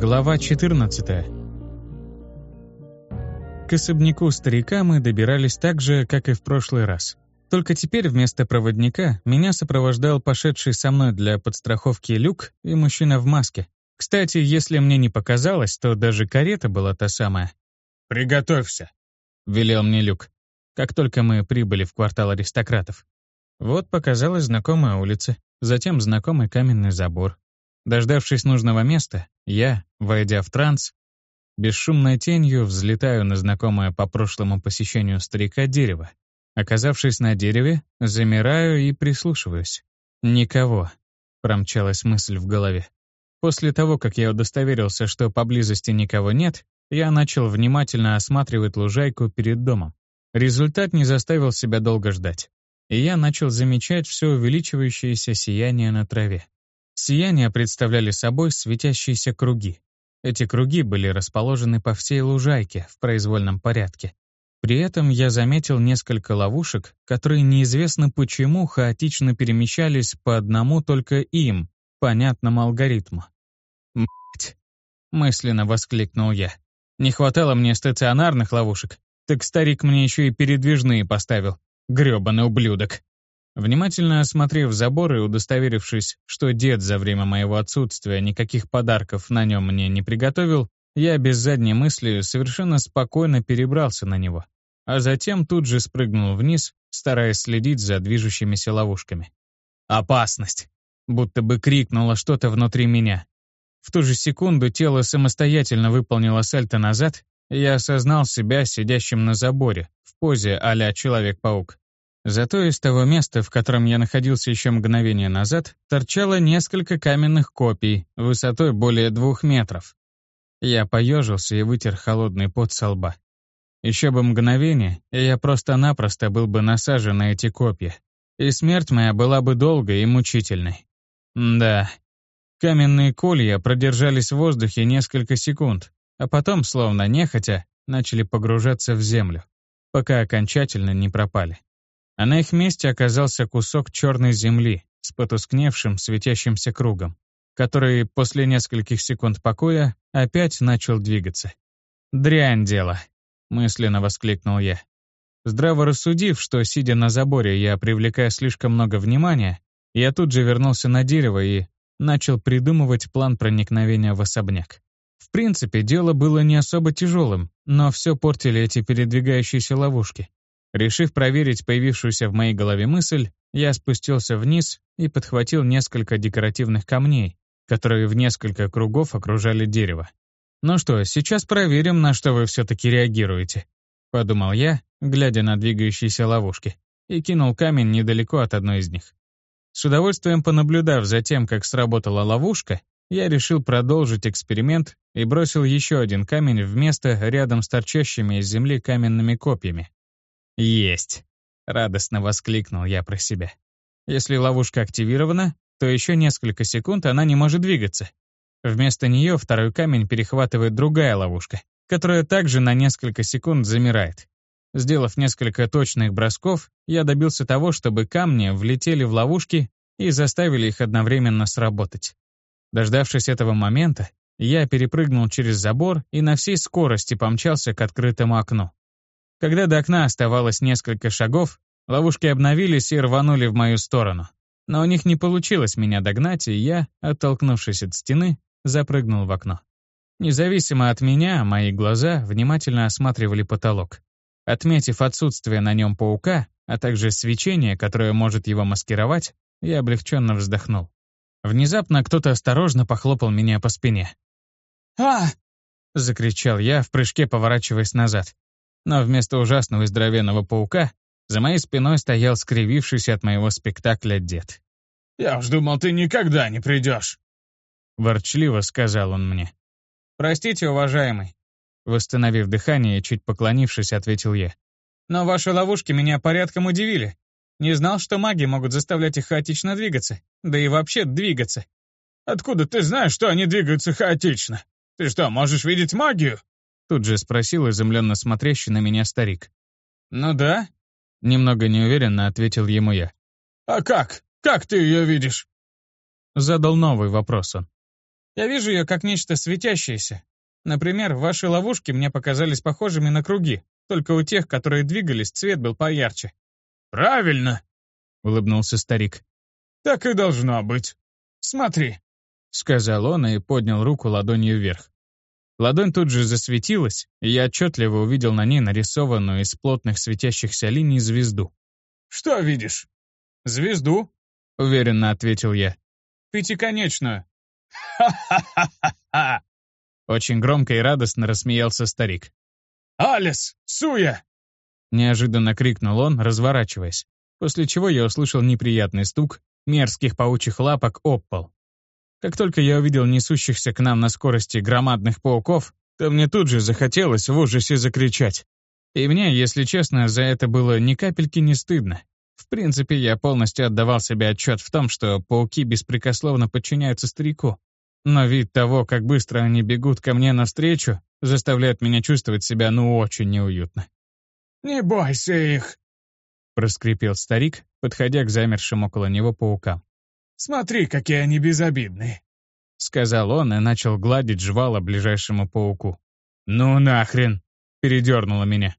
Глава 14 К особняку старика мы добирались так же, как и в прошлый раз. Только теперь вместо проводника меня сопровождал пошедший со мной для подстраховки люк и мужчина в маске. Кстати, если мне не показалось, то даже карета была та самая. «Приготовься», — велел мне люк, как только мы прибыли в квартал аристократов. Вот показалась знакомая улица, затем знакомый каменный забор. Дождавшись нужного места, я, войдя в транс, бесшумной тенью взлетаю на знакомое по прошлому посещению старика дерево. Оказавшись на дереве, замираю и прислушиваюсь. «Никого», — промчалась мысль в голове. После того, как я удостоверился, что поблизости никого нет, я начал внимательно осматривать лужайку перед домом. Результат не заставил себя долго ждать, и я начал замечать все увеличивающееся сияние на траве. Сияния представляли собой светящиеся круги. Эти круги были расположены по всей лужайке в произвольном порядке. При этом я заметил несколько ловушек, которые неизвестно почему хаотично перемещались по одному только им, понятному алгоритму. «Мать!» — мысленно воскликнул я. «Не хватало мне стационарных ловушек, так старик мне еще и передвижные поставил. грёбаный ублюдок!» Внимательно осмотрев забор и удостоверившись, что дед за время моего отсутствия никаких подарков на нем мне не приготовил, я без задней мысли совершенно спокойно перебрался на него, а затем тут же спрыгнул вниз, стараясь следить за движущимися ловушками. «Опасность!» Будто бы крикнуло что-то внутри меня. В ту же секунду тело самостоятельно выполнило сальто назад, и я осознал себя сидящим на заборе, в позе а-ля Человек-паук. Зато из того места, в котором я находился еще мгновение назад, торчало несколько каменных копий, высотой более двух метров. Я поежился и вытер холодный пот со лба. Еще бы мгновение, и я просто-напросто был бы насажен на эти копья. И смерть моя была бы долгой и мучительной. да, каменные колья продержались в воздухе несколько секунд, а потом, словно нехотя, начали погружаться в землю, пока окончательно не пропали а на их месте оказался кусок черной земли с потускневшим светящимся кругом, который после нескольких секунд покоя опять начал двигаться. «Дрянь дело», — мысленно воскликнул я. Здраво рассудив, что, сидя на заборе, я привлекаю слишком много внимания, я тут же вернулся на дерево и начал придумывать план проникновения в особняк. В принципе, дело было не особо тяжелым, но все портили эти передвигающиеся ловушки. Решив проверить появившуюся в моей голове мысль, я спустился вниз и подхватил несколько декоративных камней, которые в несколько кругов окружали дерево. «Ну что, сейчас проверим, на что вы все-таки реагируете», — подумал я, глядя на двигающиеся ловушки, и кинул камень недалеко от одной из них. С удовольствием понаблюдав за тем, как сработала ловушка, я решил продолжить эксперимент и бросил еще один камень в место рядом с торчащими из земли каменными копьями. «Есть!» — радостно воскликнул я про себя. Если ловушка активирована, то еще несколько секунд она не может двигаться. Вместо нее второй камень перехватывает другая ловушка, которая также на несколько секунд замирает. Сделав несколько точных бросков, я добился того, чтобы камни влетели в ловушки и заставили их одновременно сработать. Дождавшись этого момента, я перепрыгнул через забор и на всей скорости помчался к открытому окну. Когда до окна оставалось несколько шагов, ловушки обновились и рванули в мою сторону. Но у них не получилось меня догнать, и я, оттолкнувшись от стены, запрыгнул в окно. Независимо от меня, мои глаза внимательно осматривали потолок. Отметив отсутствие на нем паука, а также свечение, которое может его маскировать, я облегченно вздохнул. Внезапно кто-то осторожно похлопал меня по спине. «А!» — закричал я, в прыжке поворачиваясь назад но вместо ужасного и здоровенного паука за моей спиной стоял скривившийся от моего спектакля дед. «Я уж думал, ты никогда не придешь!» Ворчливо сказал он мне. «Простите, уважаемый», восстановив дыхание и чуть поклонившись, ответил я. «Но ваши ловушки меня порядком удивили. Не знал, что маги могут заставлять их хаотично двигаться, да и вообще двигаться». «Откуда ты знаешь, что они двигаются хаотично? Ты что, можешь видеть магию?» Тут же спросил изумленно смотрящий на меня старик. «Ну да», — немного неуверенно ответил ему я. «А как? Как ты ее видишь?» Задал новый вопрос он. Я вижу ее как нечто светящееся. Например, ваши ловушки мне показались похожими на круги, только у тех, которые двигались, цвет был поярче. «Правильно!» — улыбнулся старик. «Так и должно быть. Смотри!» — сказал он и поднял руку ладонью вверх. Ладонь тут же засветилась, и я отчетливо увидел на ней нарисованную из плотных светящихся линий звезду. «Что видишь?» «Звезду», — уверенно ответил я. «Пятиконечную». «Ха-ха-ха-ха-ха!» Очень громко и радостно рассмеялся старик. «Алис! Суя!» Неожиданно крикнул он, разворачиваясь, после чего я услышал неприятный стук мерзких паучьих лапок об пол. Как только я увидел несущихся к нам на скорости громадных пауков, то мне тут же захотелось в ужасе закричать. И мне, если честно, за это было ни капельки не стыдно. В принципе, я полностью отдавал себе отчет в том, что пауки беспрекословно подчиняются старику. Но вид того, как быстро они бегут ко мне навстречу, заставляет меня чувствовать себя ну очень неуютно. «Не бойся их!» — проскрипел старик, подходя к замершим около него паукам. «Смотри, какие они безобидные!» — сказал он и начал гладить жвало ближайшему пауку. «Ну нахрен!» — передернуло меня.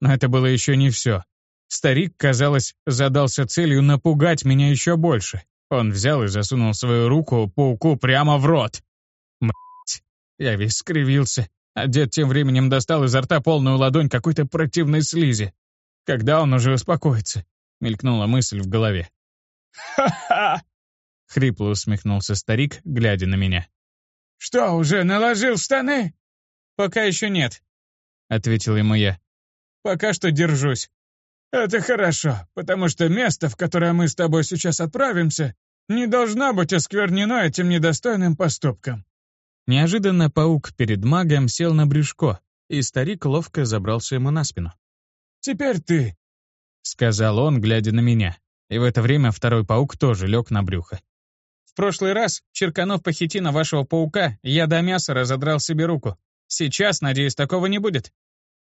Но это было еще не все. Старик, казалось, задался целью напугать меня еще больше. Он взял и засунул свою руку пауку прямо в рот. Мать, я весь скривился, а дед тем временем достал изо рта полную ладонь какой-то противной слизи. Когда он уже успокоится? Мелькнула мысль в голове. «Ха-ха!» — хрипло усмехнулся старик, глядя на меня. «Что, уже наложил штаны?» «Пока еще нет», — ответил ему я. «Пока что держусь». «Это хорошо, потому что место, в которое мы с тобой сейчас отправимся, не должно быть осквернено этим недостойным поступком». Неожиданно паук перед магом сел на брюшко, и старик ловко забрался ему на спину. «Теперь ты», — сказал он, глядя на меня. И в это время второй паук тоже лег на брюхо. «В прошлый раз, черканув по хитина вашего паука, я до мяса разодрал себе руку. Сейчас, надеюсь, такого не будет?»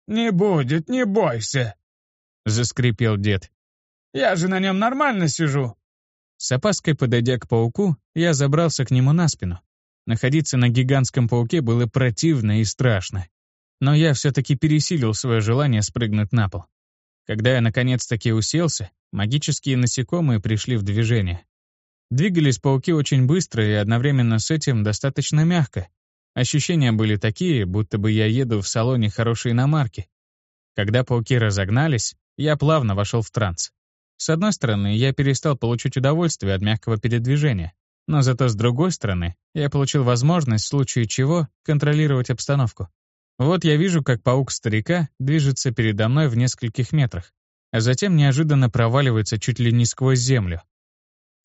«Не будет, не бойся», — заскрипел дед. «Я же на нем нормально сижу». С опаской подойдя к пауку, я забрался к нему на спину. Находиться на гигантском пауке было противно и страшно. Но я все-таки пересилил свое желание спрыгнуть на пол. Когда я наконец-таки уселся, магические насекомые пришли в движение. Двигались пауки очень быстро и одновременно с этим достаточно мягко. Ощущения были такие, будто бы я еду в салоне хорошей иномарки. Когда пауки разогнались, я плавно вошел в транс. С одной стороны, я перестал получить удовольствие от мягкого передвижения, но зато с другой стороны, я получил возможность в случае чего контролировать обстановку. Вот я вижу, как паук старика движется передо мной в нескольких метрах, а затем неожиданно проваливается чуть ли не сквозь землю.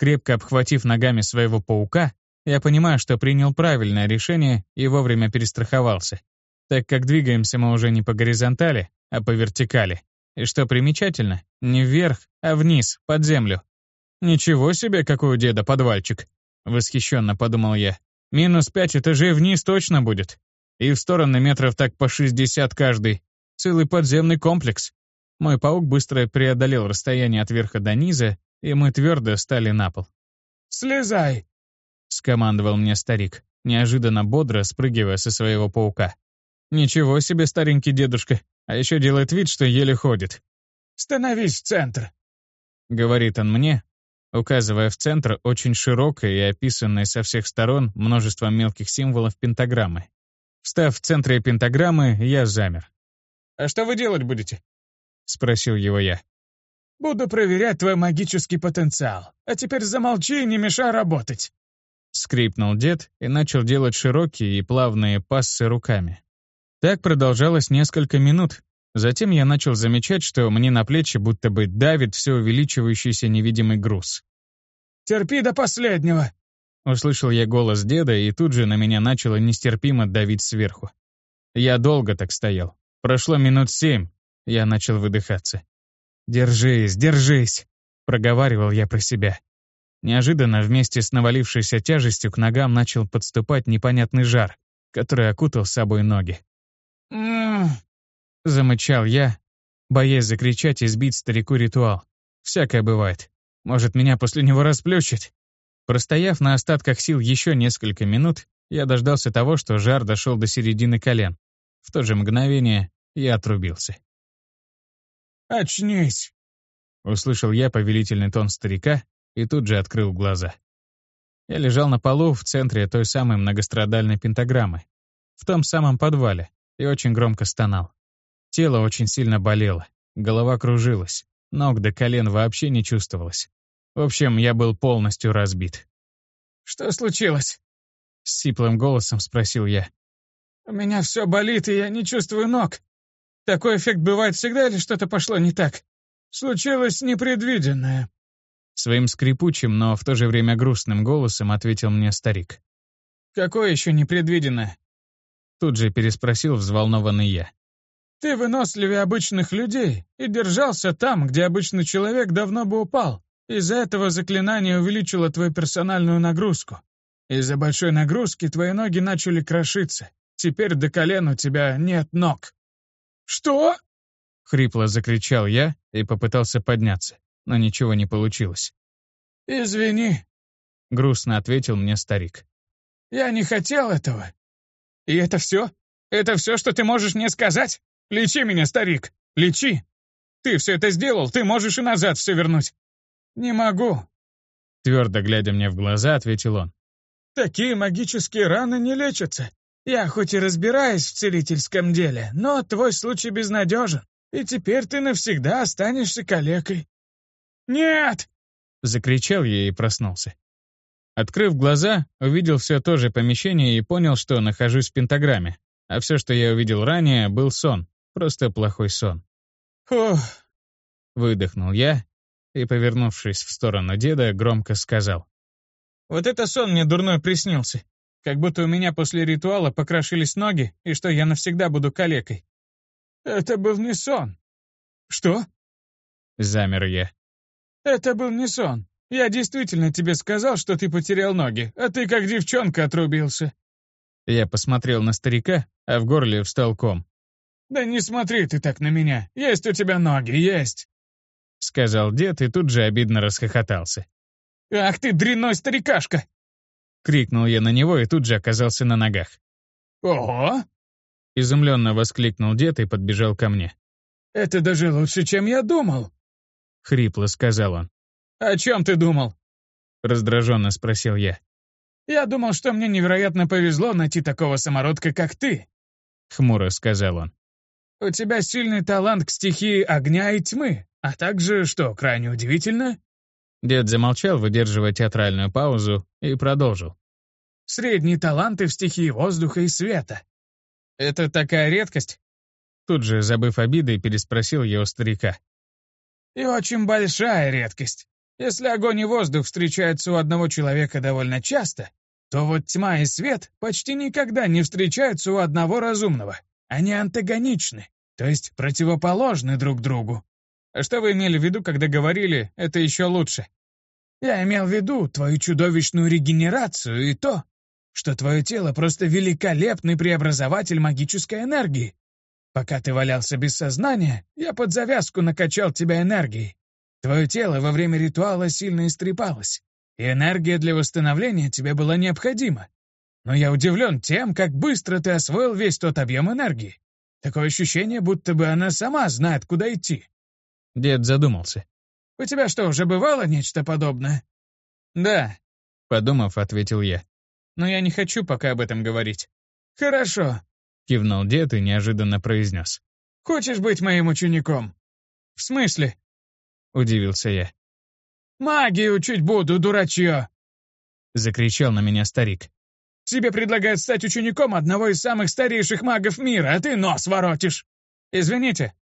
Крепко обхватив ногами своего паука, я понимаю, что принял правильное решение и вовремя перестраховался, так как двигаемся мы уже не по горизонтали, а по вертикали. И что примечательно, не вверх, а вниз, под землю. Ничего себе, какой у деда подвальчик. Восхищенно подумал я. Минус пять этажей вниз точно будет. И в стороны метров так по 60 каждый. Целый подземный комплекс. Мой паук быстро преодолел расстояние от верха до низа, и мы твердо стали на пол. «Слезай!» — скомандовал мне старик, неожиданно бодро спрыгивая со своего паука. «Ничего себе, старенький дедушка, а еще делает вид, что еле ходит». «Становись в центр!» — говорит он мне, указывая в центр очень широкое и описанное со всех сторон множеством мелких символов пентаграммы. Встав в центре пентаграммы, я замер. «А что вы делать будете?» — спросил его я. «Буду проверять твой магический потенциал. А теперь замолчи и не мешай работать!» Скрипнул дед и начал делать широкие и плавные пассы руками. Так продолжалось несколько минут. Затем я начал замечать, что мне на плечи будто бы давит все увеличивающийся невидимый груз. «Терпи до последнего!» Услышал я голос деда, и тут же на меня начало нестерпимо давить сверху. Я долго так стоял. Прошло минут семь. Я начал выдыхаться. «Держись, держись!» — проговаривал я про себя. Неожиданно вместе с навалившейся тяжестью к ногам начал подступать непонятный жар, который окутал собой ноги. Замычал я, боясь закричать и сбить старику ритуал. Всякое бывает. Может, меня после него расплющит? Простояв на остатках сил еще несколько минут, я дождался того, что жар дошел до середины колен. В то же мгновение я отрубился. «Очнись!» — услышал я повелительный тон старика и тут же открыл глаза. Я лежал на полу в центре той самой многострадальной пентаграммы, в том самом подвале, и очень громко стонал. Тело очень сильно болело, голова кружилась, ног до колен вообще не чувствовалось. В общем, я был полностью разбит. «Что случилось?» — с сиплым голосом спросил я. «У меня все болит, и я не чувствую ног. Такой эффект бывает всегда или что-то пошло не так? Случилось непредвиденное». Своим скрипучим, но в то же время грустным голосом ответил мне старик. «Какое еще непредвиденное?» Тут же переспросил взволнованный я. «Ты выносливее обычных людей и держался там, где обычный человек давно бы упал. Из-за этого заклинание увеличило твою персональную нагрузку. Из-за большой нагрузки твои ноги начали крошиться. Теперь до колен у тебя нет ног». «Что?» — хрипло закричал я и попытался подняться, но ничего не получилось. «Извини», — грустно ответил мне старик. «Я не хотел этого». «И это все? Это все, что ты можешь мне сказать? Лечи меня, старик, лечи! Ты все это сделал, ты можешь и назад все вернуть». «Не могу», — твердо глядя мне в глаза, ответил он. «Такие магические раны не лечатся. Я хоть и разбираюсь в целительском деле, но твой случай безнадежен, и теперь ты навсегда останешься калекой». «Нет!» — закричал я и проснулся. Открыв глаза, увидел все то же помещение и понял, что нахожусь в пентаграмме, а все, что я увидел ранее, был сон, просто плохой сон. «Фух!» — выдохнул я и, повернувшись в сторону деда, громко сказал. «Вот это сон мне дурной приснился. Как будто у меня после ритуала покрошились ноги, и что я навсегда буду калекой. Это был не сон. Что? Замер я. Это был не сон. Я действительно тебе сказал, что ты потерял ноги, а ты как девчонка отрубился. Я посмотрел на старика, а в горле встал ком. «Да не смотри ты так на меня. Есть у тебя ноги, есть!» Сказал дед и тут же обидно расхохотался. «Ах ты, дрянной старикашка! Крикнул я на него и тут же оказался на ногах. «Ого!» Изумленно воскликнул дед и подбежал ко мне. «Это даже лучше, чем я думал!» Хрипло сказал он. «О чем ты думал?» Раздраженно спросил я. «Я думал, что мне невероятно повезло найти такого самородка, как ты», хмуро сказал он. «У тебя сильный талант к стихии огня и тьмы, а также, что крайне удивительно, Дед замолчал, выдерживая театральную паузу, и продолжил. «Средние таланты в стихии воздуха и света. Это такая редкость?» Тут же, забыв обиды, переспросил его старика. «И очень большая редкость. Если огонь и воздух встречаются у одного человека довольно часто, то вот тьма и свет почти никогда не встречаются у одного разумного. Они антагоничны, то есть противоположны друг другу. А что вы имели в виду, когда говорили «это еще лучше»? Я имел в виду твою чудовищную регенерацию и то, что твое тело просто великолепный преобразователь магической энергии. Пока ты валялся без сознания, я под завязку накачал тебя энергией. Твое тело во время ритуала сильно истрепалось, и энергия для восстановления тебе была необходима. Но я удивлен тем, как быстро ты освоил весь тот объем энергии. Такое ощущение, будто бы она сама знает, куда идти. Дед задумался. «У тебя что, уже бывало нечто подобное?» «Да», — подумав, ответил я. «Но я не хочу пока об этом говорить». «Хорошо», — кивнул дед и неожиданно произнес. «Хочешь быть моим учеником?» «В смысле?» — удивился я. «Магию учить буду, дурачье!» — закричал на меня старик. «Тебе предлагают стать учеником одного из самых старейших магов мира, а ты нос воротишь!» «Извините, —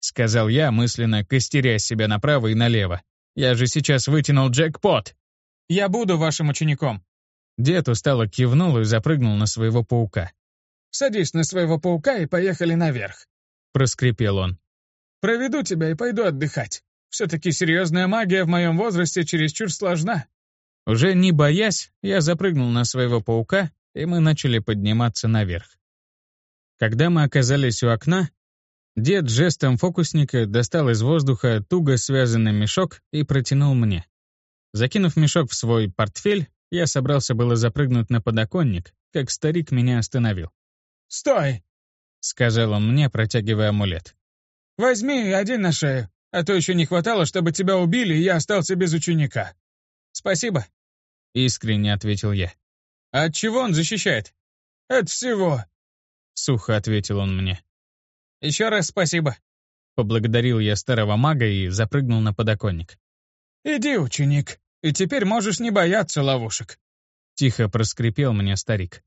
сказал я, мысленно костеря себя направо и налево. «Я же сейчас вытянул джекпот!» «Я буду вашим учеником!» Дед устало кивнул и запрыгнул на своего паука. «Садись на своего паука и поехали наверх!» — проскрипел он. «Проведу тебя и пойду отдыхать. Все-таки серьезная магия в моем возрасте чересчур сложна». Уже не боясь, я запрыгнул на своего паука, и мы начали подниматься наверх. Когда мы оказались у окна, Дед жестом фокусника достал из воздуха туго связанный мешок и протянул мне. Закинув мешок в свой портфель, я собрался было запрыгнуть на подоконник, как старик меня остановил. «Стой!» — сказал он мне, протягивая амулет. «Возьми один на шею, а то еще не хватало, чтобы тебя убили, и я остался без ученика». «Спасибо», — искренне ответил я. «А от чего он защищает?» «От всего», — сухо ответил он мне. «Еще раз спасибо», — поблагодарил я старого мага и запрыгнул на подоконник. «Иди, ученик, и теперь можешь не бояться ловушек», — тихо проскрипел мне старик.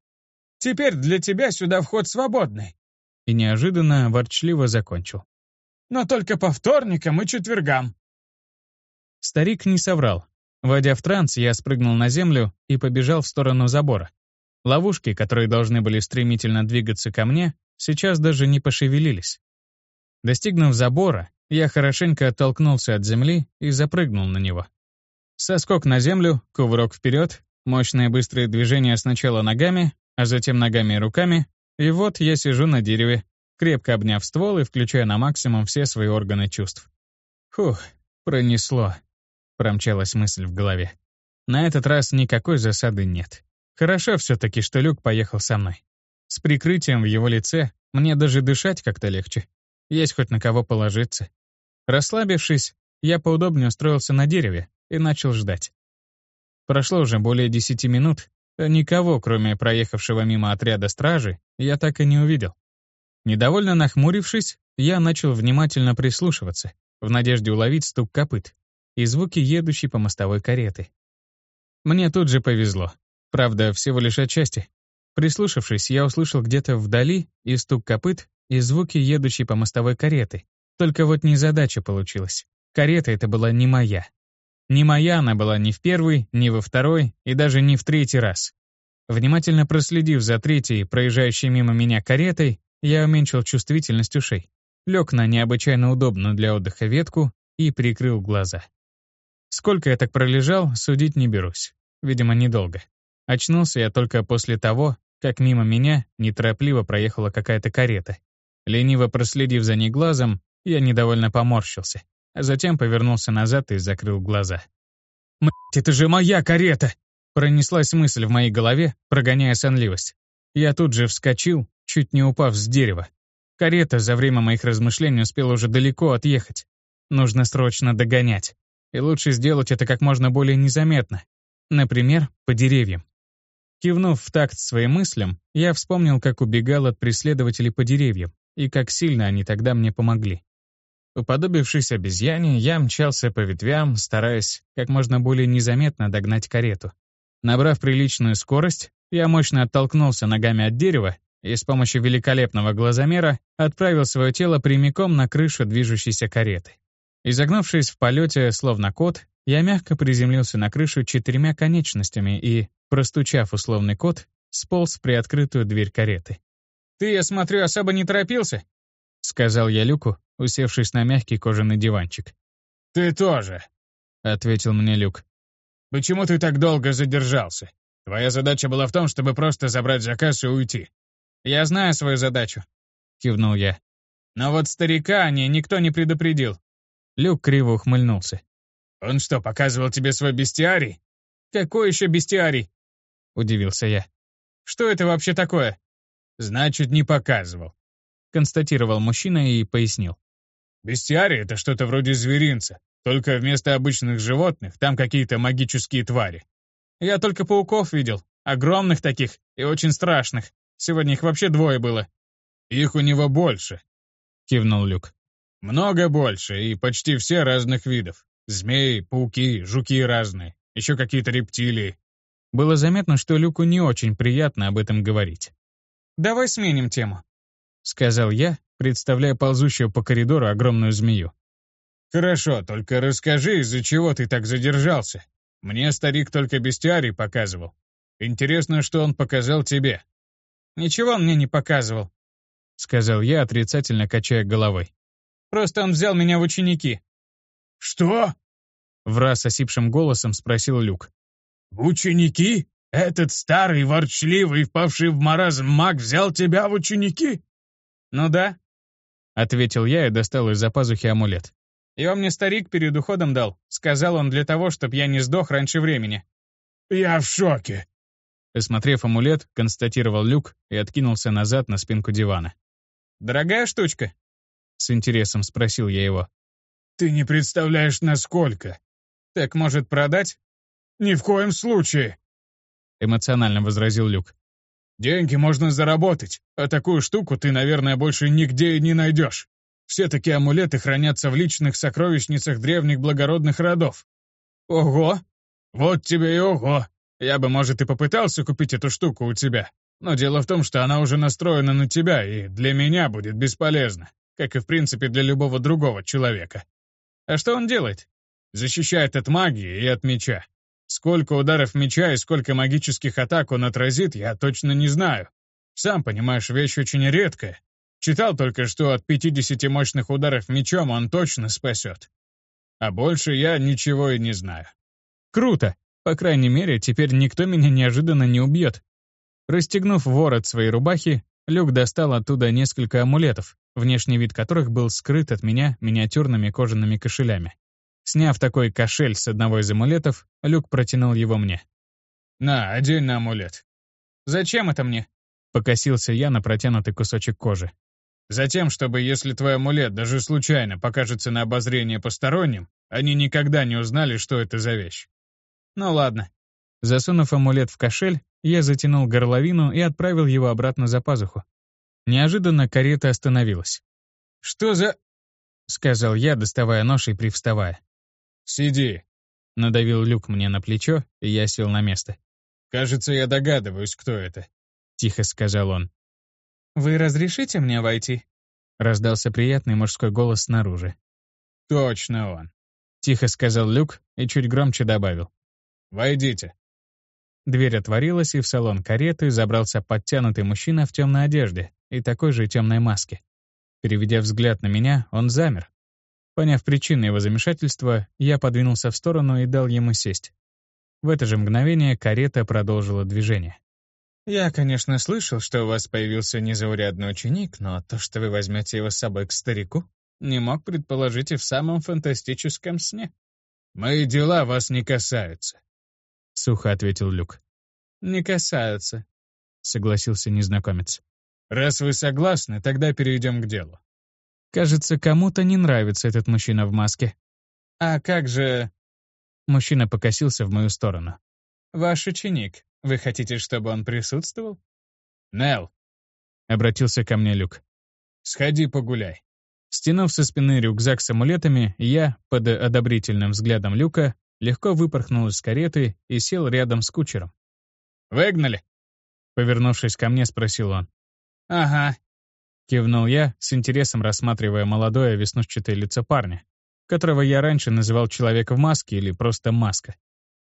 «Теперь для тебя сюда вход свободный». И неожиданно ворчливо закончил. «Но только по вторникам и четвергам». Старик не соврал. Войдя в транс, я спрыгнул на землю и побежал в сторону забора. Ловушки, которые должны были стремительно двигаться ко мне, сейчас даже не пошевелились. Достигнув забора, я хорошенько оттолкнулся от земли и запрыгнул на него. Соскок на землю, кувырок вперед, мощные быстрые движения сначала ногами, а затем ногами и руками, и вот я сижу на дереве, крепко обняв ствол и включая на максимум все свои органы чувств. Фух, пронесло. Промчалась мысль в голове. На этот раз никакой засады нет. Хорошо все-таки, что Люк поехал со мной. С прикрытием в его лице мне даже дышать как-то легче. Есть хоть на кого положиться. Расслабившись, я поудобнее устроился на дереве и начал ждать. Прошло уже более десяти минут, а никого, кроме проехавшего мимо отряда стражи, я так и не увидел. Недовольно нахмурившись, я начал внимательно прислушиваться, в надежде уловить стук копыт и звуки едущей по мостовой кареты. Мне тут же повезло. Правда, всего лишь отчасти. Прислушавшись, я услышал где-то вдали и стук копыт, и звуки едущей по мостовой кареты. Только вот незадача получилась. Карета эта была не моя. Не моя она была ни в первый, ни во второй и даже не в третий раз. Внимательно проследив за третьей, проезжающей мимо меня каретой, я уменьшил чувствительность ушей, лег на необычайно удобную для отдыха ветку и прикрыл глаза. Сколько я так пролежал, судить не берусь. Видимо, недолго. Очнулся я только после того, как мимо меня неторопливо проехала какая-то карета. Лениво проследив за ней глазом, я недовольно поморщился, а затем повернулся назад и закрыл глаза. «Мать, это же моя карета!» Пронеслась мысль в моей голове, прогоняя сонливость. Я тут же вскочил, чуть не упав с дерева. Карета за время моих размышлений успела уже далеко отъехать. Нужно срочно догонять. И лучше сделать это как можно более незаметно. Например, по деревьям. Кивнув в такт своим мыслям, я вспомнил, как убегал от преследователей по деревьям, и как сильно они тогда мне помогли. Уподобившись обезьяне, я мчался по ветвям, стараясь как можно более незаметно догнать карету. Набрав приличную скорость, я мощно оттолкнулся ногами от дерева и с помощью великолепного глазомера отправил свое тело прямиком на крышу движущейся кареты. Изогнувшись в полете, словно кот, я мягко приземлился на крышу четырьмя конечностями и, Простучав условный код, сполз в приоткрытую дверь кареты. «Ты, я смотрю, особо не торопился?» — сказал я Люку, усевшись на мягкий кожаный диванчик. «Ты тоже», — ответил мне Люк. «Почему ты так долго задержался? Твоя задача была в том, чтобы просто забрать заказ и уйти». «Я знаю свою задачу», — кивнул я. «Но вот старика о ней никто не предупредил». Люк криво ухмыльнулся. «Он что, показывал тебе свой бестиарий?» «Какой еще бестиарий?» — удивился я. «Что это вообще такое?» «Значит, не показывал», — констатировал мужчина и пояснил. «Бестиарий — это что-то вроде зверинца, только вместо обычных животных там какие-то магические твари». «Я только пауков видел, огромных таких и очень страшных. Сегодня их вообще двое было». «Их у него больше», — кивнул Люк. «Много больше, и почти все разных видов. Змеи, пауки, жуки разные, еще какие-то рептилии. Было заметно, что Люку не очень приятно об этом говорить. «Давай сменим тему», — сказал я, представляя ползущую по коридору огромную змею. «Хорошо, только расскажи, из-за чего ты так задержался. Мне старик только бестиарий показывал. Интересно, что он показал тебе». «Ничего он мне не показывал», — сказал я, отрицательно качая головой. «Просто он взял меня в ученики». «Что?» — враз осипшим голосом спросил Люк. «В ученики? Этот старый, ворчливый, впавший в маразм маг взял тебя в ученики?» «Ну да», — ответил я и достал из-за пазухи амулет. «Его мне старик перед уходом дал. Сказал он для того, чтобы я не сдох раньше времени». «Я в шоке», Осмотрев амулет, констатировал люк и откинулся назад на спинку дивана. «Дорогая штучка?» С интересом спросил я его. «Ты не представляешь, насколько!» «Так, может, продать?» «Ни в коем случае!» Эмоционально возразил Люк. «Деньги можно заработать, а такую штуку ты, наверное, больше нигде и не найдешь. Все такие амулеты хранятся в личных сокровищницах древних благородных родов». «Ого!» «Вот тебе и ого! Я бы, может, и попытался купить эту штуку у тебя, но дело в том, что она уже настроена на тебя и для меня будет бесполезна, как и, в принципе, для любого другого человека. А что он делает? Защищает от магии и от меча. Сколько ударов меча и сколько магических атак он отразит, я точно не знаю. Сам понимаешь, вещь очень редкая. Читал только, что от 50 мощных ударов мечом он точно спасет. А больше я ничего и не знаю. Круто. По крайней мере, теперь никто меня неожиданно не убьет. Расстегнув ворот своей рубахи, Люк достал оттуда несколько амулетов, внешний вид которых был скрыт от меня миниатюрными кожаными кошелями. Сняв такой кошель с одного из амулетов, Люк протянул его мне. «На, одень на амулет». «Зачем это мне?» Покосился я на протянутый кусочек кожи. «Затем, чтобы, если твой амулет даже случайно покажется на обозрение посторонним, они никогда не узнали, что это за вещь. Ну ладно. Засунув амулет в кошель, я затянул горловину и отправил его обратно за пазуху. Неожиданно карета остановилась. «Что за...» — сказал я, доставая нож и привставая. «Сиди», — надавил люк мне на плечо, и я сел на место. «Кажется, я догадываюсь, кто это», — тихо сказал он. «Вы разрешите мне войти?» — раздался приятный мужской голос снаружи. «Точно он», — тихо сказал Люк и чуть громче добавил. «Войдите». Дверь отворилась, и в салон кареты забрался подтянутый мужчина в темной одежде и такой же темной маске. Переведя взгляд на меня, он замер. Поняв причину его замешательства, я подвинулся в сторону и дал ему сесть. В это же мгновение карета продолжила движение. «Я, конечно, слышал, что у вас появился незаурядный ученик, но то, что вы возьмете его с собой к старику, не мог предположить и в самом фантастическом сне». «Мои дела вас не касаются», — сухо ответил Люк. «Не касаются», — согласился незнакомец. «Раз вы согласны, тогда перейдем к делу». Кажется, кому-то не нравится этот мужчина в маске. «А как же...» Мужчина покосился в мою сторону. «Ваш ученик. Вы хотите, чтобы он присутствовал?» «Нелл», — обратился ко мне Люк. «Сходи погуляй». Стянув со спины рюкзак с амулетами, я, под одобрительным взглядом Люка, легко выпорхнул из кареты и сел рядом с кучером. «Выгнали?» Повернувшись ко мне, спросил он. «Ага», — кивнул я, с интересом рассматривая молодое веснушчатое лицо парня, которого я раньше называл человек в маске или просто маска.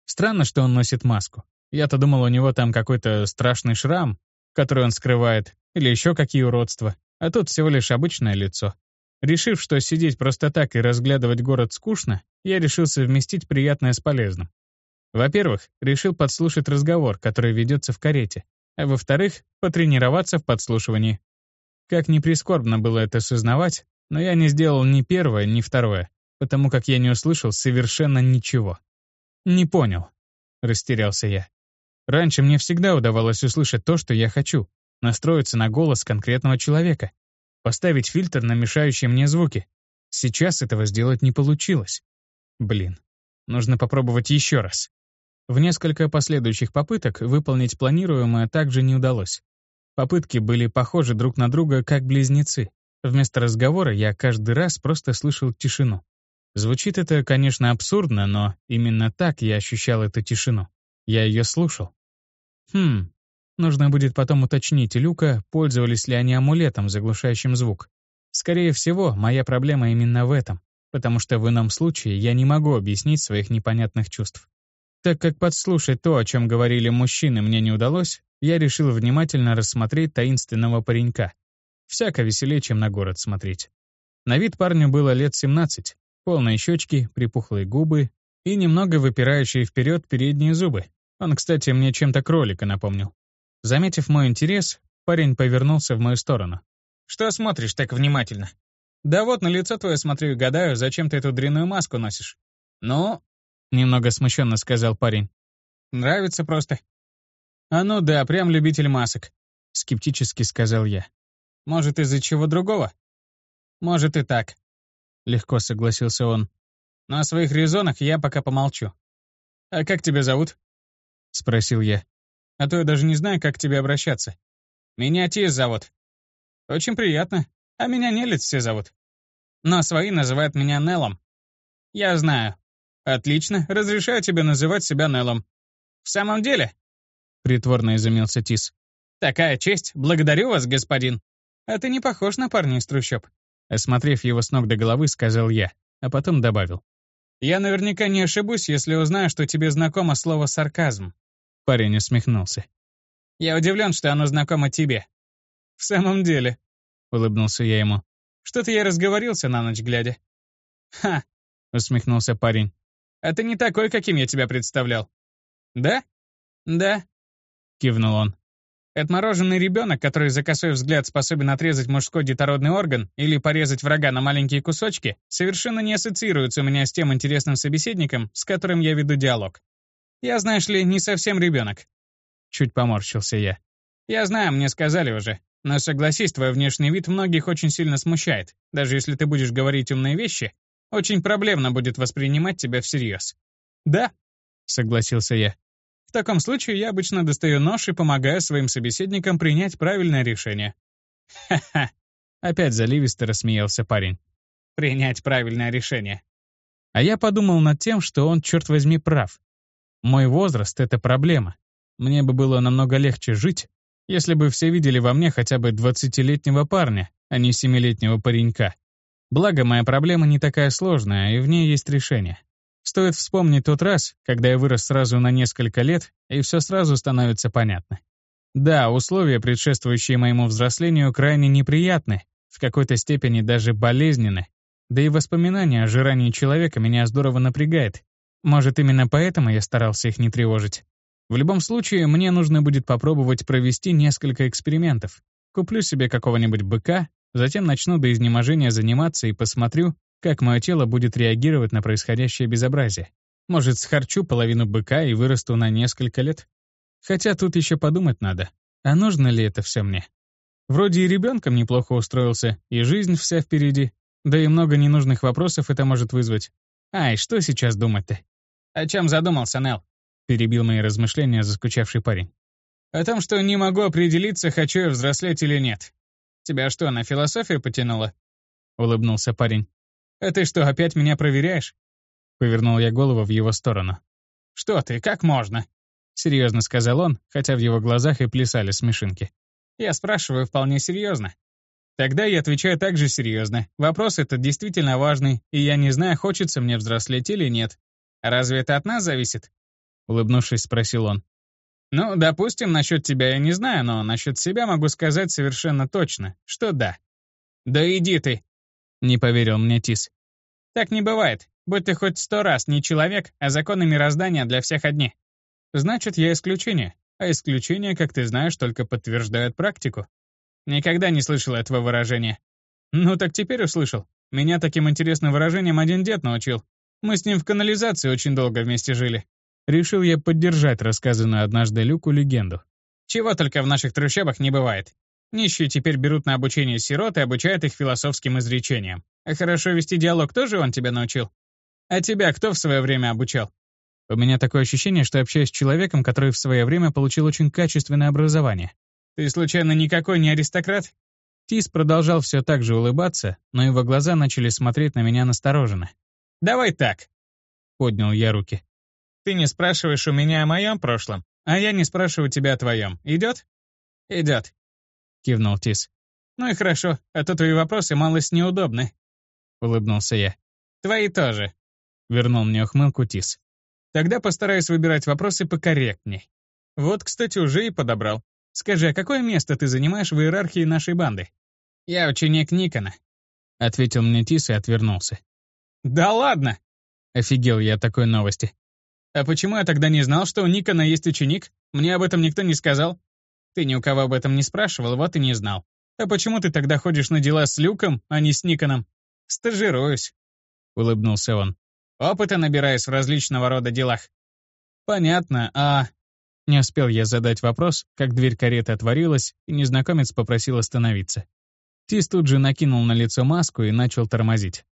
Странно, что он носит маску. Я-то думал, у него там какой-то страшный шрам, который он скрывает, или еще какие уродства, а тут всего лишь обычное лицо. Решив, что сидеть просто так и разглядывать город скучно, я решил совместить приятное с полезным. Во-первых, решил подслушать разговор, который ведется в карете, а во-вторых, потренироваться в подслушивании. Как ни прискорбно было это сознавать, но я не сделал ни первое, ни второе, потому как я не услышал совершенно ничего. «Не понял», — растерялся я. Раньше мне всегда удавалось услышать то, что я хочу, настроиться на голос конкретного человека, поставить фильтр на мешающие мне звуки. Сейчас этого сделать не получилось. Блин, нужно попробовать еще раз. В несколько последующих попыток выполнить планируемое также не удалось. Попытки были похожи друг на друга как близнецы. Вместо разговора я каждый раз просто слышал тишину. Звучит это, конечно, абсурдно, но именно так я ощущал эту тишину. Я ее слушал. Хм, Нужно будет потом уточнить Люка, пользовались ли они амулетом, заглушающим звук. Скорее всего, моя проблема именно в этом, потому что в ином случае я не могу объяснить своих непонятных чувств. Так как подслушать то, о чем говорили мужчины, мне не удалось, я решил внимательно рассмотреть таинственного паренька. Всяко веселее, чем на город смотреть. На вид парню было лет 17, полные щечки, припухлые губы и немного выпирающие вперед передние зубы. Он, кстати, мне чем-то кролика напомнил. Заметив мой интерес, парень повернулся в мою сторону. «Что смотришь так внимательно?» «Да вот, на лицо твое смотрю и гадаю, зачем ты эту дрянную маску носишь». «Ну...» — немного смущенно сказал парень. «Нравится просто». «А ну да, прям любитель масок», — скептически сказал я. «Может, из-за чего другого?» «Может и так», — легко согласился он. «Но о своих резонах я пока помолчу». «А как тебя зовут?» — спросил я. «А то я даже не знаю, как к тебе обращаться. Меня Тис зовут». «Очень приятно. А меня Нелец все зовут. Но свои называют меня Неллом». «Я знаю». «Отлично. Разрешаю тебе называть себя Неллом». «В самом деле?» — притворно изумился Тис. «Такая честь. Благодарю вас, господин. А ты не похож на парня из трущоб». Осмотрев его с ног до головы, сказал я, а потом добавил. «Я наверняка не ошибусь, если узнаю, что тебе знакомо слово «сарказм». Парень усмехнулся. «Я удивлен, что оно знакомо тебе». «В самом деле», — улыбнулся я ему. «Что-то я разговорился на ночь глядя». «Ха», — усмехнулся парень. «А ты не такой, каким я тебя представлял». «Да?» «Да», — кивнул он. Отмороженный ребенок, который за косой взгляд способен отрезать мужской детородный орган или порезать врага на маленькие кусочки, совершенно не ассоциируется у меня с тем интересным собеседником, с которым я веду диалог. Я, знаешь ли, не совсем ребенок. Чуть поморщился я. Я знаю, мне сказали уже. Но согласись, твой внешний вид многих очень сильно смущает. Даже если ты будешь говорить умные вещи, очень проблемно будет воспринимать тебя всерьез. Да, согласился я. В таком случае я обычно достаю нож и помогаю своим собеседникам принять правильное решение. Ха-ха. Опять заливисто рассмеялся парень. Принять правильное решение. А я подумал над тем, что он, черт возьми, прав. Мой возраст — это проблема. Мне бы было намного легче жить, если бы все видели во мне хотя бы 20-летнего парня, а не 7-летнего паренька. Благо, моя проблема не такая сложная, и в ней есть решение. Стоит вспомнить тот раз, когда я вырос сразу на несколько лет, и все сразу становится понятно. Да, условия, предшествующие моему взрослению, крайне неприятны, в какой-то степени даже болезненны. Да и воспоминания о жирании человека меня здорово напрягает. Может, именно поэтому я старался их не тревожить. В любом случае, мне нужно будет попробовать провести несколько экспериментов. Куплю себе какого-нибудь быка, затем начну до изнеможения заниматься и посмотрю, как мое тело будет реагировать на происходящее безобразие. Может, схарчу половину быка и вырасту на несколько лет? Хотя тут еще подумать надо, а нужно ли это все мне? Вроде и ребенком неплохо устроился, и жизнь вся впереди, да и много ненужных вопросов это может вызвать. Ай, что сейчас думать-то? «О чем задумался, Нел?» — перебил мои размышления заскучавший парень. «О том, что не могу определиться, хочу я взрослеть или нет. Тебя что, на философию потянуло?» — улыбнулся парень. «А ты что, опять меня проверяешь?» Повернул я голову в его сторону. «Что ты, как можно?» Серьезно сказал он, хотя в его глазах и плясали смешинки. Я спрашиваю вполне серьезно. Тогда я отвечаю также серьезно. Вопрос этот действительно важный, и я не знаю, хочется мне взрослеть или нет. Разве это от нас зависит? Улыбнувшись, спросил он. Ну, допустим, насчет тебя я не знаю, но насчет себя могу сказать совершенно точно, что да. Да иди ты, не поверил мне Тис. Так не бывает. Будь ты хоть сто раз не человек, а законы мироздания для всех одни. Значит, я исключение. А исключения, как ты знаешь, только подтверждают практику. Никогда не слышал этого выражения. Ну так теперь услышал. Меня таким интересным выражением один дед научил. Мы с ним в канализации очень долго вместе жили. Решил я поддержать рассказанную однажды Люку легенду. Чего только в наших трущобах не бывает. Нищие теперь берут на обучение сирот и обучают их философским изречениям. А хорошо вести диалог тоже он тебя научил? А тебя кто в свое время обучал? У меня такое ощущение, что общаюсь с человеком, который в свое время получил очень качественное образование. Ты случайно никакой не аристократ? Тис продолжал все так же улыбаться, но его глаза начали смотреть на меня настороженно. «Давай так», — поднял я руки. «Ты не спрашиваешь у меня о моем прошлом, а я не спрашиваю тебя о твоем. Идет?» «Идет», — кивнул Тис. «Ну и хорошо, а то твои вопросы малость неудобны», — улыбнулся я. «Твои тоже», — вернул мне ухмылку Тис. «Тогда постараюсь выбирать вопросы покорректней. Вот, кстати, уже и подобрал. Скажи, а какое место ты занимаешь в иерархии нашей банды?» «Я ученик Никона», — ответил мне Тис и отвернулся. «Да ладно!» — офигел я такой новости. «А почему я тогда не знал, что у Никона есть ученик? Мне об этом никто не сказал. Ты ни у кого об этом не спрашивал, вот и не знал. А почему ты тогда ходишь на дела с Люком, а не с Никоном? Стажируюсь, — улыбнулся он. Опыта набираюсь в различного рода делах. Понятно, а... Не успел я задать вопрос, как дверь кареты отворилась, и незнакомец попросил остановиться. Тис тут же накинул на лицо маску и начал тормозить.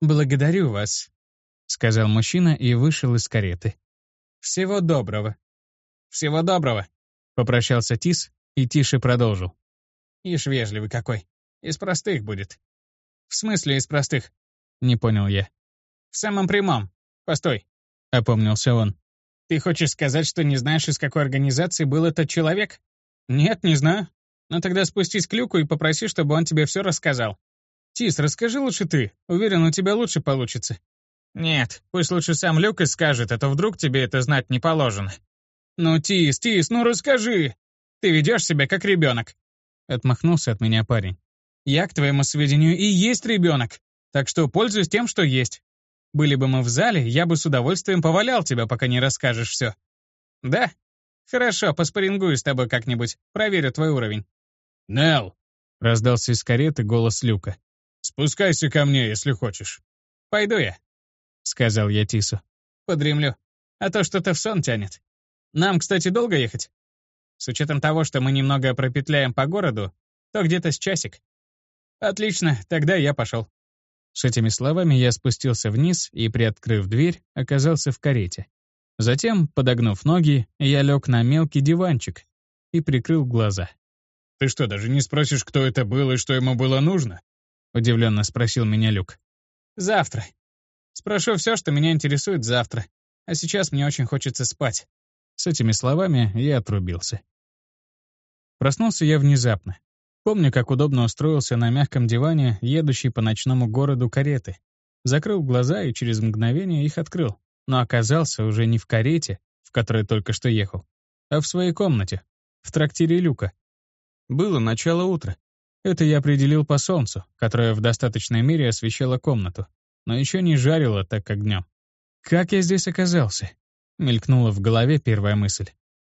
«Благодарю вас», — сказал мужчина и вышел из кареты. «Всего доброго». «Всего доброго», — попрощался Тис и тише продолжил. «Ишь вежливый какой. Из простых будет». «В смысле из простых?» — не понял я. «В самом прямом. Постой», — опомнился он. «Ты хочешь сказать, что не знаешь, из какой организации был этот человек?» «Нет, не знаю. Ну тогда спустись к Люку и попроси, чтобы он тебе все рассказал. Тис, расскажи лучше ты. Уверен, у тебя лучше получится». «Нет, пусть лучше сам Люк и скажет, а то вдруг тебе это знать не положено». «Ну, Тис, Тис, ну расскажи! Ты ведешь себя как ребенок!» Отмахнулся от меня парень. «Я, к твоему сведению, и есть ребенок, так что пользуюсь тем, что есть. Были бы мы в зале, я бы с удовольствием повалял тебя, пока не расскажешь все. Да? Хорошо, поспорингую с тобой как-нибудь, проверю твой уровень. «Нелл!» — раздался из кареты голос Люка. «Спускайся ко мне, если хочешь». «Пойду я», — сказал я Тису. «Подремлю, а то что-то в сон тянет. Нам, кстати, долго ехать? С учетом того, что мы немного пропетляем по городу, то где-то с часик». «Отлично, тогда я пошел». С этими словами я спустился вниз и, приоткрыв дверь, оказался в карете. Затем, подогнув ноги, я лег на мелкий диванчик и прикрыл глаза. «Ты что, даже не спросишь, кто это был и что ему было нужно?» — удивленно спросил меня Люк. «Завтра. Спрошу все, что меня интересует завтра. А сейчас мне очень хочется спать». С этими словами я отрубился. Проснулся я внезапно. Помню, как удобно устроился на мягком диване, едущей по ночному городу кареты. Закрыл глаза и через мгновение их открыл, но оказался уже не в карете, в которой только что ехал, а в своей комнате, в трактире Люка. Было начало утра. Это я определил по солнцу, которое в достаточной мере освещало комнату, но еще не жарило так, как днем. «Как я здесь оказался?» — мелькнула в голове первая мысль.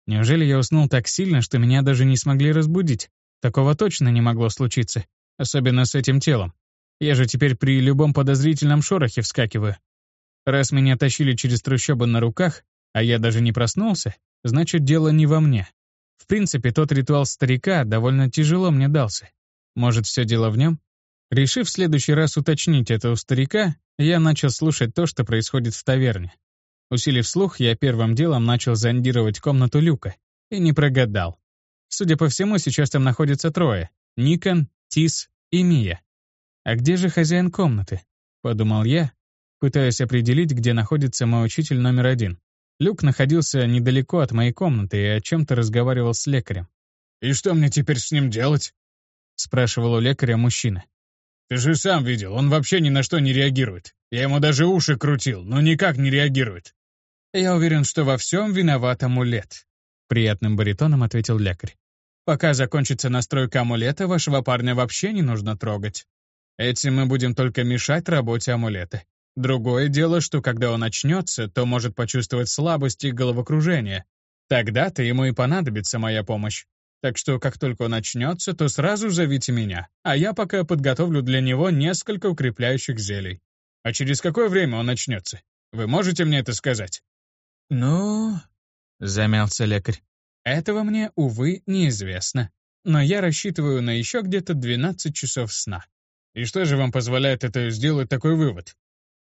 «Неужели я уснул так сильно, что меня даже не смогли разбудить? Такого точно не могло случиться, особенно с этим телом. Я же теперь при любом подозрительном шорохе вскакиваю. Раз меня тащили через трущобы на руках, а я даже не проснулся, значит, дело не во мне. В принципе, тот ритуал старика довольно тяжело мне дался. Может, все дело в нем? Решив в следующий раз уточнить это у старика, я начал слушать то, что происходит в таверне. Усилив слух, я первым делом начал зондировать комнату Люка. И не прогадал. Судя по всему, сейчас там находится трое — Никон, Тис и Мия. «А где же хозяин комнаты?» — подумал я, пытаясь определить, где находится мой учитель номер один. Люк находился недалеко от моей комнаты и о чем-то разговаривал с лекарем. «И что мне теперь с ним делать?» — спрашивал у лекаря мужчина. «Ты же сам видел, он вообще ни на что не реагирует. Я ему даже уши крутил, но никак не реагирует». «Я уверен, что во всем виноват амулет», — приятным баритоном ответил лекарь. «Пока закончится настройка амулета, вашего парня вообще не нужно трогать. Этим мы будем только мешать работе амулета. Другое дело, что когда он очнется, то может почувствовать слабость и головокружение. Тогда-то ему и понадобится моя помощь. Так что, как только он очнется, то сразу зовите меня, а я пока подготовлю для него несколько укрепляющих зелий. А через какое время он очнется? Вы можете мне это сказать? Ну, замялся лекарь. Этого мне, увы, неизвестно. Но я рассчитываю на еще где-то 12 часов сна. И что же вам позволяет это сделать такой вывод?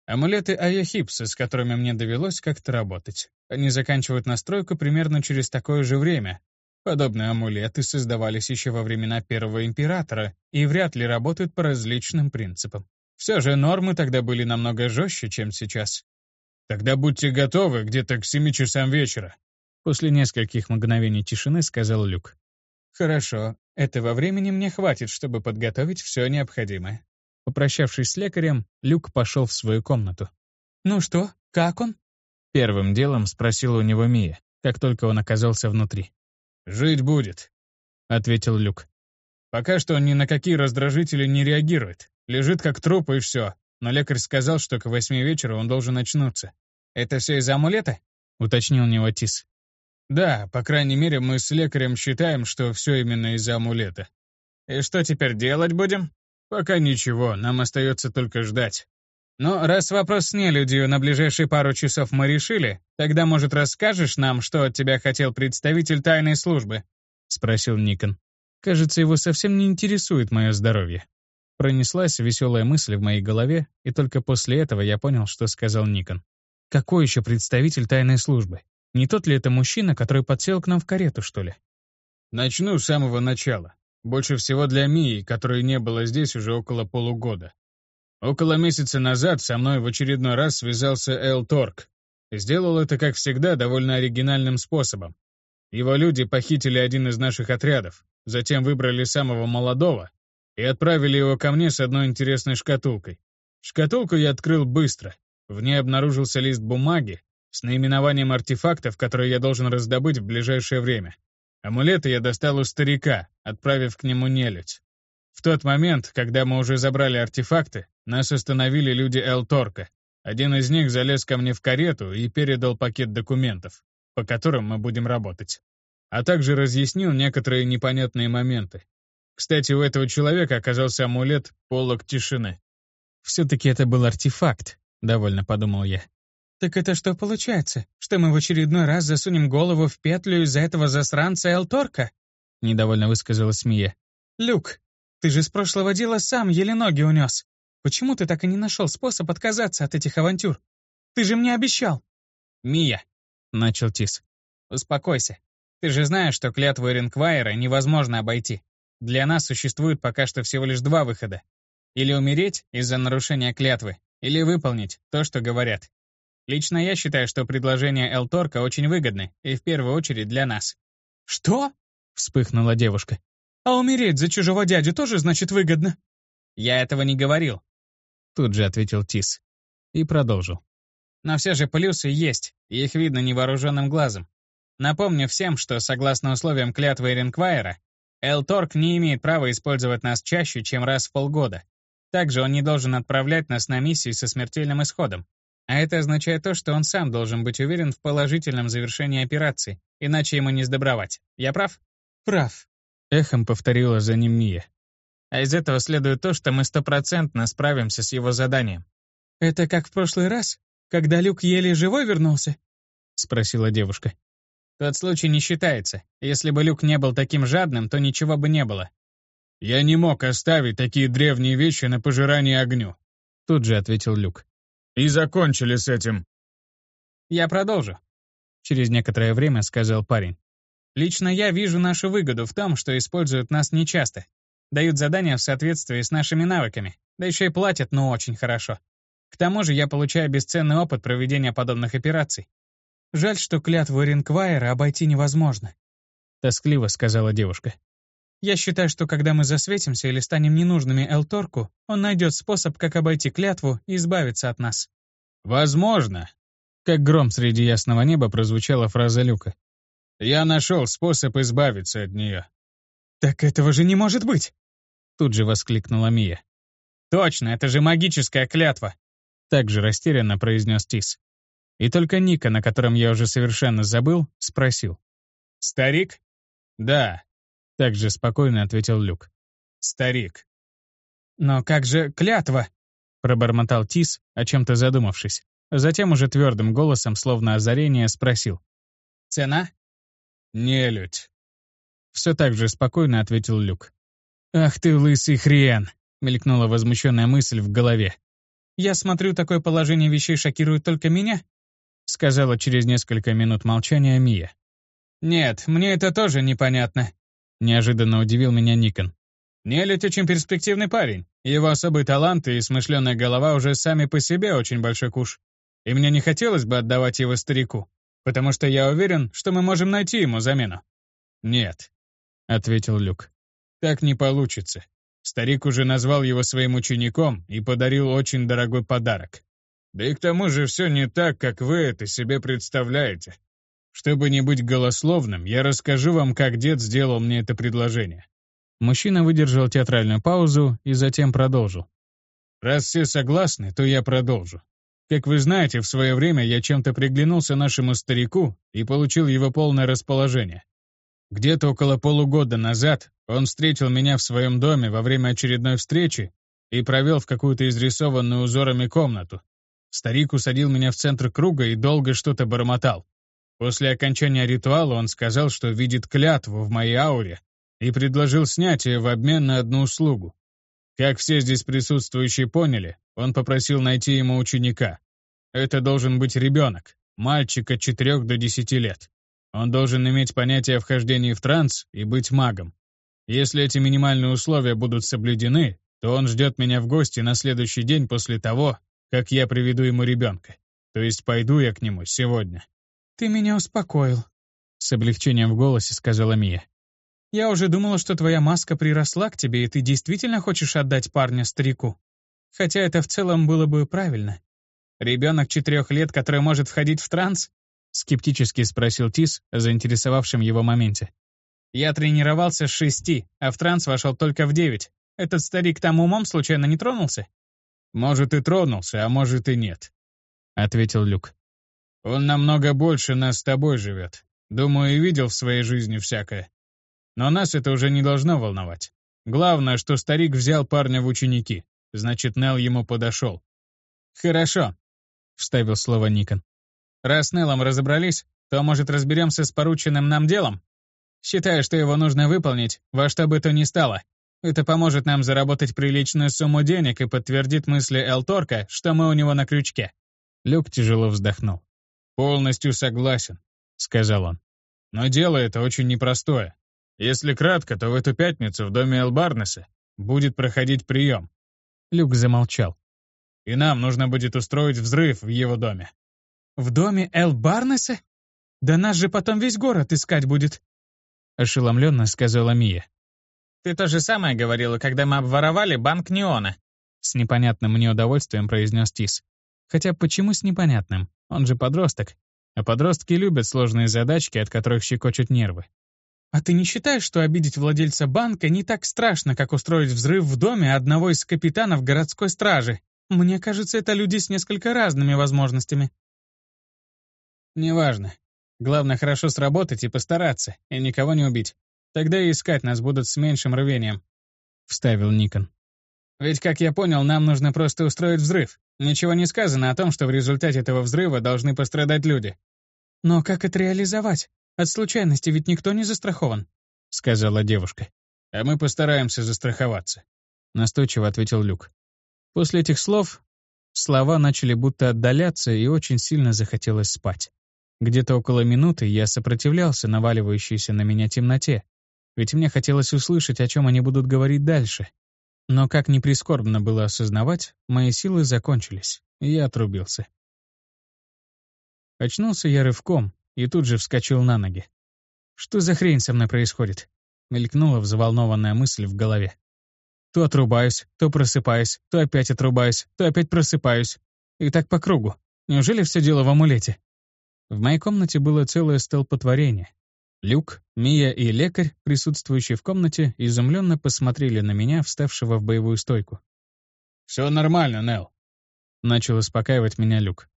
Амулеты Аяхипса, с которыми мне довелось как-то работать. Они заканчивают настройку примерно через такое же время. Подобные амулеты создавались еще во времена Первого Императора и вряд ли работают по различным принципам. Все же нормы тогда были намного жестче, чем сейчас. Тогда будьте готовы где-то к семи часам вечера. После нескольких мгновений тишины сказал Люк. Хорошо, этого времени мне хватит, чтобы подготовить все необходимое. Попрощавшись с лекарем, Люк пошел в свою комнату. «Ну что, как он?» Первым делом спросила у него Мия, как только он оказался внутри. «Жить будет», — ответил Люк. «Пока что он ни на какие раздражители не реагирует. Лежит как труп и все. Но лекарь сказал, что к восьми вечера он должен очнуться. «Это все из-за амулета?» — уточнил Неватис. «Да, по крайней мере, мы с лекарем считаем, что все именно из-за амулета». «И что теперь делать будем?» Пока ничего, нам остается только ждать. «Ну, раз вопрос с нелюдью на ближайшие пару часов мы решили, тогда, может, расскажешь нам, что от тебя хотел представитель тайной службы?» — спросил Никон. Кажется, его совсем не интересует мое здоровье. Пронеслась веселая мысль в моей голове, и только после этого я понял, что сказал Никон. Какой еще представитель тайной службы? Не тот ли это мужчина, который подсел к нам в карету, что ли? Начну с самого начала. Больше всего для Мии, которой не было здесь уже около полугода. Около месяца назад со мной в очередной раз связался Эл Торг. Сделал это, как всегда, довольно оригинальным способом. Его люди похитили один из наших отрядов, затем выбрали самого молодого и отправили его ко мне с одной интересной шкатулкой. Шкатулку я открыл быстро. В ней обнаружился лист бумаги с наименованием артефактов, которые я должен раздобыть в ближайшее время. Амулеты я достал у старика, отправив к нему нелюдь. В тот момент, когда мы уже забрали артефакты, нас остановили люди Элторка. Один из них залез ко мне в карету и передал пакет документов, по которым мы будем работать. А также разъяснил некоторые непонятные моменты. Кстати, у этого человека оказался амулет «Полок тишины». «Все-таки это был артефакт», — довольно подумал я. «Так это что получается? Что мы в очередной раз засунем голову в петлю из-за этого засранца Элторка?» — недовольно высказалась Мия. «Люк, ты же с прошлого дела сам еле ноги унес. Почему ты так и не нашел способ отказаться от этих авантюр? Ты же мне обещал!» «Мия!» — начал Тис. «Успокойся. Ты же знаешь, что клятву Эренквайера невозможно обойти. Для нас существует пока что всего лишь два выхода. Или умереть из-за нарушения клятвы, или выполнить то, что говорят. Лично я считаю, что предложение Элторка очень выгодны, и в первую очередь для нас. «Что?» — вспыхнула девушка. «А умереть за чужого дядю тоже значит выгодно?» «Я этого не говорил. Тут же ответил Тис. И продолжил. Но все же плюсы есть, и их видно невооруженным глазом. Напомню всем, что согласно условиям клятвы Эренквайера, Элторг не имеет права использовать нас чаще, чем раз в полгода. Также он не должен отправлять нас на миссии со смертельным исходом. А это означает то, что он сам должен быть уверен в положительном завершении операции, иначе ему не сдобровать. Я прав? Прав. Эхом повторила за ним Мия. А из этого следует то, что мы стопроцентно справимся с его заданием. «Это как в прошлый раз, когда Люк еле живой вернулся?» — спросила девушка. «Тот случай не считается. Если бы Люк не был таким жадным, то ничего бы не было». «Я не мог оставить такие древние вещи на пожирание огню», — тут же ответил Люк. «И закончили с этим». «Я продолжу», — через некоторое время сказал парень. «Лично я вижу нашу выгоду в том, что используют нас нечасто, Дают задания в соответствии с нашими навыками, да еще и платят, ну, очень хорошо. К тому же я получаю бесценный опыт проведения подобных операций. Жаль, что клятву Ринквайера обойти невозможно. Тоскливо сказала девушка. Я считаю, что когда мы засветимся или станем ненужными Элторку, он найдет способ, как обойти клятву и избавиться от нас. Возможно. Как гром среди ясного неба прозвучала фраза Люка. Я нашел способ избавиться от нее. Так этого же не может быть! Тут же воскликнула Мия. «Точно, это же магическая клятва!» Также растерянно произнес Тис. И только Ника, на котором я уже совершенно забыл, спросил. «Старик?» «Да», — также спокойно ответил Люк. «Старик». «Но как же клятва?» — пробормотал Тис, о чем-то задумавшись. Затем уже твердым голосом, словно озарение, спросил. «Цена?» «Нелюдь». Все так же спокойно ответил Люк. «Ах ты, лысый хрен!» — мелькнула возмущенная мысль в голове. «Я смотрю, такое положение вещей шокирует только меня?» — сказала через несколько минут молчания Мия. «Нет, мне это тоже непонятно», — неожиданно удивил меня Никон. «Нелюдь очень перспективный парень. Его особый талант и смышленая голова уже сами по себе очень большой куш. И мне не хотелось бы отдавать его старику, потому что я уверен, что мы можем найти ему замену». «Нет», — ответил Люк. Так не получится. Старик уже назвал его своим учеником и подарил очень дорогой подарок. Да и к тому же все не так, как вы это себе представляете. Чтобы не быть голословным, я расскажу вам, как дед сделал мне это предложение. Мужчина выдержал театральную паузу и затем продолжил. Раз все согласны, то я продолжу. Как вы знаете, в свое время я чем-то приглянулся нашему старику и получил его полное расположение. Где-то около полугода назад он встретил меня в своем доме во время очередной встречи и провел в какую-то изрисованную узорами комнату. Старик усадил меня в центр круга и долго что-то бормотал. После окончания ритуала он сказал, что видит клятву в моей ауре и предложил снять ее в обмен на одну услугу. Как все здесь присутствующие поняли, он попросил найти ему ученика. Это должен быть ребенок, мальчик от 4 до 10 лет. Он должен иметь понятие о вхождении в транс и быть магом. Если эти минимальные условия будут соблюдены, то он ждет меня в гости на следующий день после того, как я приведу ему ребенка. То есть пойду я к нему сегодня. «Ты меня успокоил», — с облегчением в голосе сказала Мия. «Я уже думала, что твоя маска приросла к тебе, и ты действительно хочешь отдать парня старику. Хотя это в целом было бы правильно. Ребенок четырех лет, который может входить в транс? Скептически спросил Тис, заинтересовавшим его моменте. Я тренировался с шести, а в транс вошел только в девять. Этот старик там умом случайно не тронулся? Может, и тронулся, а может и нет, ответил Люк. Он намного больше нас с тобой живет. Думаю, и видел в своей жизни всякое. Но нас это уже не должно волновать. Главное, что старик взял парня в ученики. Значит, Нел ему подошел. «Хорошо», — вставил слово Никон. Раз Неллом разобрались, то, может, разберемся с порученным нам делом? Считаю, что его нужно выполнить, во что бы то ни стало. Это поможет нам заработать приличную сумму денег и подтвердит мысли Элторка, что мы у него на крючке». Люк тяжело вздохнул. «Полностью согласен», — сказал он. «Но дело это очень непростое. Если кратко, то в эту пятницу в доме Элбарнеса будет проходить прием». Люк замолчал. «И нам нужно будет устроить взрыв в его доме. В доме Эл Барнеса? Да нас же потом весь город искать будет. Ошеломленно сказала Мия. Ты то же самое говорила, когда мы обворовали банк Неона. С непонятным мне удовольствием произнес Тис. Хотя почему с непонятным? Он же подросток. А подростки любят сложные задачки, от которых щекочут нервы. А ты не считаешь, что обидеть владельца банка не так страшно, как устроить взрыв в доме одного из капитанов городской стражи? Мне кажется, это люди с несколько разными возможностями. «Неважно. Главное, хорошо сработать и постараться, и никого не убить. Тогда и искать нас будут с меньшим рвением», — вставил Никон. «Ведь, как я понял, нам нужно просто устроить взрыв. Ничего не сказано о том, что в результате этого взрыва должны пострадать люди». «Но как это реализовать? От случайности ведь никто не застрахован», — сказала девушка. «А мы постараемся застраховаться», — настойчиво ответил Люк. После этих слов слова начали будто отдаляться, и очень сильно захотелось спать. Где-то около минуты я сопротивлялся наваливающейся на меня темноте, ведь мне хотелось услышать, о чем они будут говорить дальше. Но как ни прискорбно было осознавать, мои силы закончились, и я отрубился. Очнулся я рывком и тут же вскочил на ноги. «Что за хрень со мной происходит?» — мелькнула взволнованная мысль в голове. То отрубаюсь, то просыпаюсь, то опять отрубаюсь, то опять просыпаюсь. И так по кругу. Неужели все дело в амулете? В моей комнате было целое столпотворение. Люк, Мия и лекарь, присутствующие в комнате, изумленно посмотрели на меня, вставшего в боевую стойку. «Все нормально, Нел», — начал успокаивать меня Люк.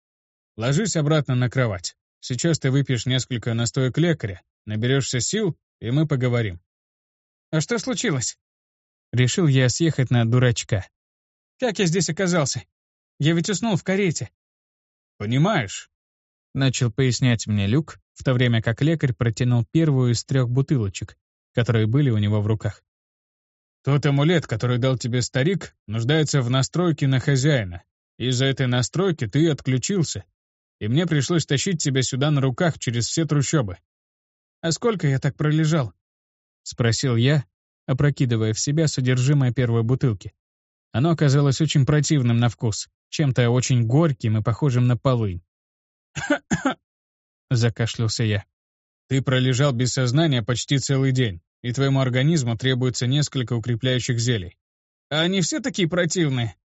«Ложись обратно на кровать. Сейчас ты выпьешь несколько настоек лекаря, наберешься сил, и мы поговорим». «А что случилось?» Решил я съехать на дурачка. «Как я здесь оказался? Я ведь уснул в карете». «Понимаешь, Начал пояснять мне Люк, в то время как лекарь протянул первую из трех бутылочек, которые были у него в руках. «Тот амулет, который дал тебе старик, нуждается в настройке на хозяина. Из-за этой настройки ты отключился, и мне пришлось тащить тебя сюда на руках через все трущобы». «А сколько я так пролежал?» — спросил я, опрокидывая в себя содержимое первой бутылки. Оно оказалось очень противным на вкус, чем-то очень горьким и похожим на полынь. Закашлялся я. Ты пролежал без сознания почти целый день, и твоему организму требуется несколько укрепляющих зелий. А они все такие противные?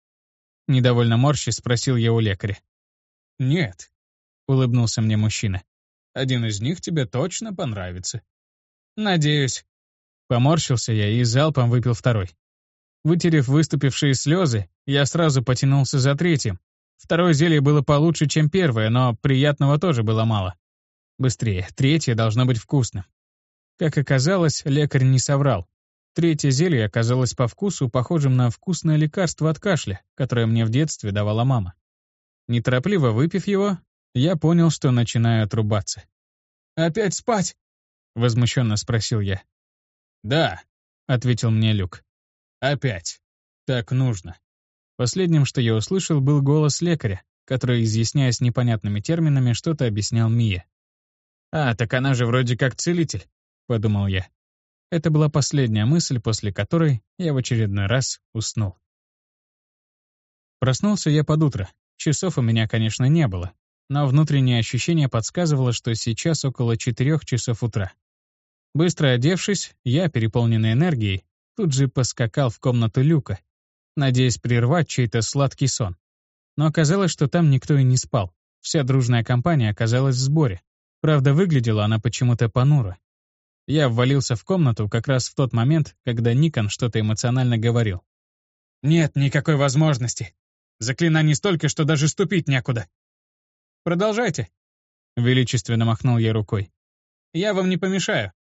Недовольно морщи спросил я у лекаря. Нет, улыбнулся мне мужчина. Один из них тебе точно понравится. Надеюсь. Поморщился я и залпом выпил второй. Вытерев выступившие слезы, я сразу потянулся за третьим, Второе зелье было получше, чем первое, но приятного тоже было мало. Быстрее, третье должно быть вкусным. Как оказалось, лекарь не соврал. Третье зелье оказалось по вкусу похожим на вкусное лекарство от кашля, которое мне в детстве давала мама. Неторопливо выпив его, я понял, что начинаю отрубаться. «Опять спать?» — возмущенно спросил я. «Да», — ответил мне Люк. «Опять. Так нужно». Последним, что я услышал, был голос лекаря, который, изъясняясь непонятными терминами, что-то объяснял Мие. «А, так она же вроде как целитель», — подумал я. Это была последняя мысль, после которой я в очередной раз уснул. Проснулся я под утро. Часов у меня, конечно, не было, но внутреннее ощущение подсказывало, что сейчас около четырех часов утра. Быстро одевшись, я, переполненный энергией, тут же поскакал в комнату Люка, надеясь прервать чей-то сладкий сон. Но оказалось, что там никто и не спал. Вся дружная компания оказалась в сборе. Правда, выглядела она почему-то понуро. Я ввалился в комнату как раз в тот момент, когда Никон что-то эмоционально говорил. «Нет никакой возможности. Заклинаний столько, что даже ступить некуда». «Продолжайте», — величественно махнул я рукой. «Я вам не помешаю».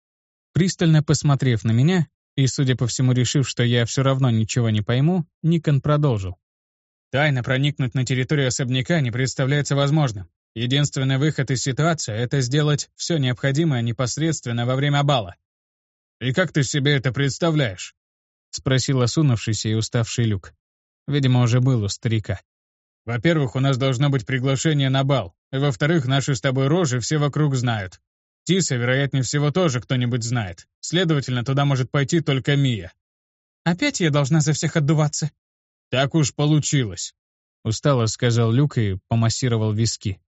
Пристально посмотрев на меня, и, судя по всему, решив, что я все равно ничего не пойму, Никон продолжил. Тайно проникнуть на территорию особняка не представляется возможным. Единственный выход из ситуации — это сделать все необходимое непосредственно во время бала. «И как ты себе это представляешь?» — спросил осунувшийся и уставший Люк. Видимо, уже был у старика. «Во-первых, у нас должно быть приглашение на бал. И во-вторых, наши с тобой рожи все вокруг знают. Тиса, вероятнее всего, тоже кто-нибудь знает. Следовательно, туда может пойти только Мия». «Опять я должна за всех отдуваться?» «Так уж получилось», — устало сказал Люк и помассировал виски.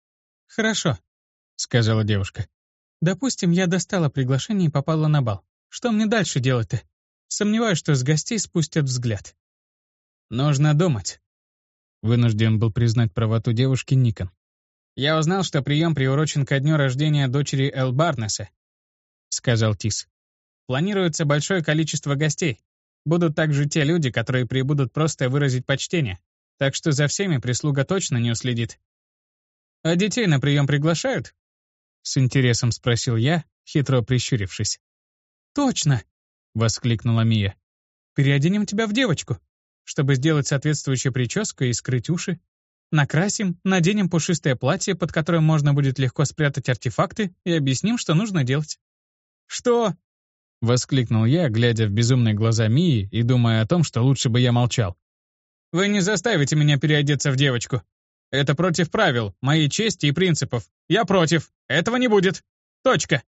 «Хорошо», — сказала девушка. «Допустим, я достала приглашение и попала на бал. Что мне дальше делать-то? Сомневаюсь, что с гостей спустят взгляд». «Нужно думать», — вынужден был признать правоту девушки Никон. «Я узнал, что прием приурочен ко дню рождения дочери Эл Барнеса», — сказал Тис. «Планируется большое количество гостей. Будут также те люди, которые прибудут просто выразить почтение. Так что за всеми прислуга точно не уследит. «А детей на прием приглашают?» С интересом спросил я, хитро прищурившись. «Точно!» — воскликнула Мия. «Переоденем тебя в девочку, чтобы сделать соответствующую прическу и скрыть уши. Накрасим, наденем пушистое платье, под которым можно будет легко спрятать артефакты, и объясним, что нужно делать». «Что?» — воскликнул я, глядя в безумные глаза Мии и думая о том, что лучше бы я молчал. «Вы не заставите меня переодеться в девочку. Это против правил, моей чести и принципов. Я против. Этого не будет. Точка.